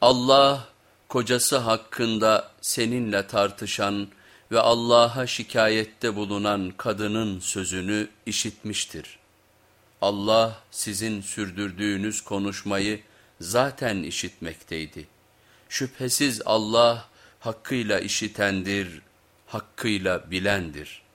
Allah kocası hakkında seninle tartışan ve Allah'a şikayette bulunan kadının sözünü işitmiştir. Allah sizin sürdürdüğünüz konuşmayı zaten işitmekteydi. Şüphesiz Allah hakkıyla işitendir, hakkıyla bilendir.''